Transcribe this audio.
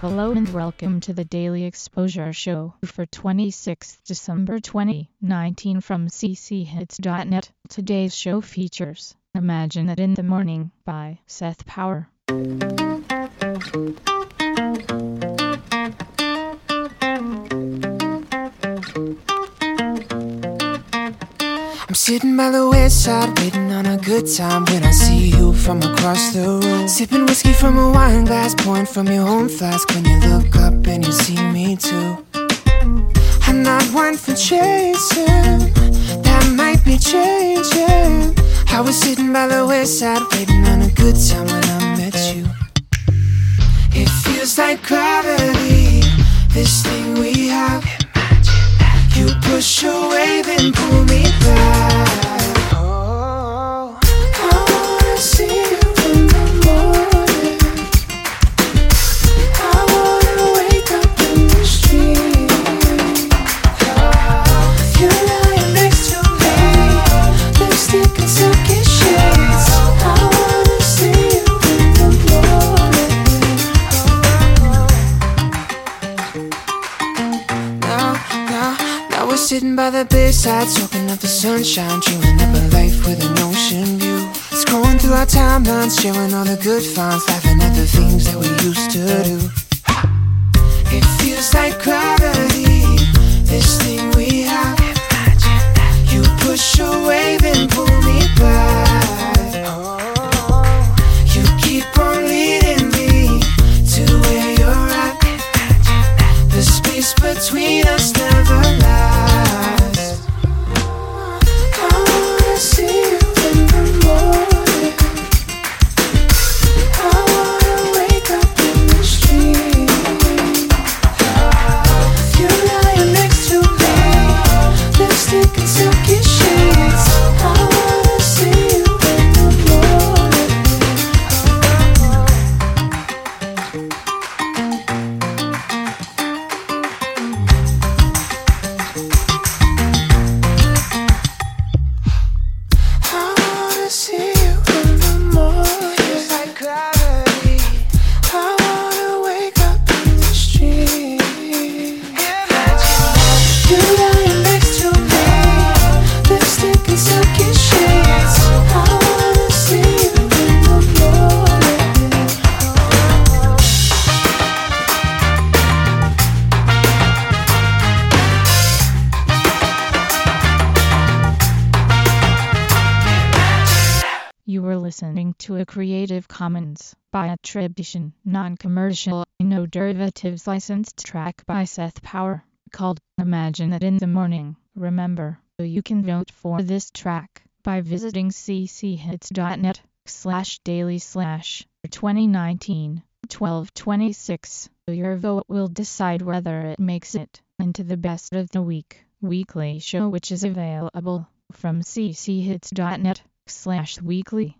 Hello and welcome to the Daily Exposure Show for 26 December 2019 from cchits.net. Today's show features Imagine It in the Morning by Seth Power. Sitting by the west side, waiting on a good time when I see you from across the room. Sipping whiskey from a wine glass, pouring from your own flask when you look up and you see me too. I'm not one for chasing, that might be changing. I was sitting by the west side, waiting on a good time when I met you. It feels like gravity, this thing we have. You push away, then pull me sitting by the bedside, soaking up the sunshine, dreaming up a life with an ocean view. Scrolling through our timelines, sharing all the good finds, laughing at the things that we used listening to a Creative Commons by attribution, non-commercial, no derivatives licensed track by Seth Power, called Imagine It in the Morning. Remember, you can vote for this track by visiting cchits.net slash daily slash 2019 1226. Your vote will decide whether it makes it into the best of the week weekly show which is available from cchits.net slash weekly.